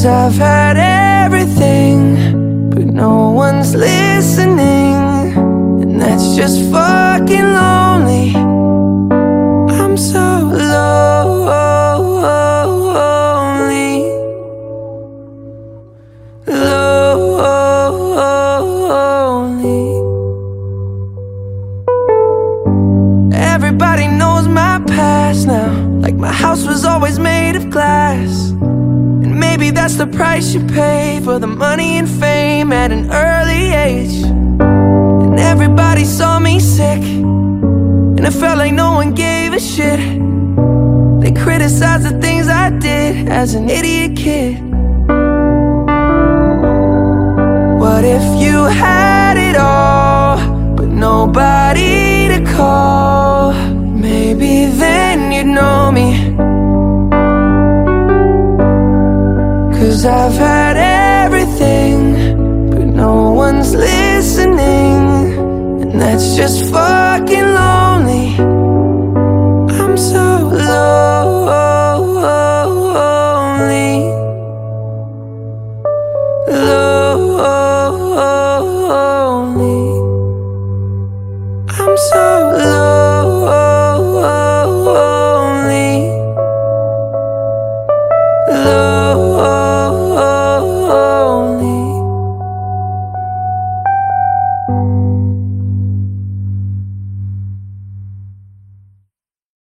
Cause I've had everything, but no one's listening. And that's just fucking lonely. I'm so lonely. Lonely. Everybody knows my past now. Like my house was always made of glass. Maybe that's the price you pay for the money and fame at an early age. And everybody saw me sick. And it felt like no one gave a shit. They criticized the things I did as an idiot kid. What if you had it all, but nobody Cause I've had everything, but no one's listening. And that's just fucking lonely. I'm so lonely. lonely.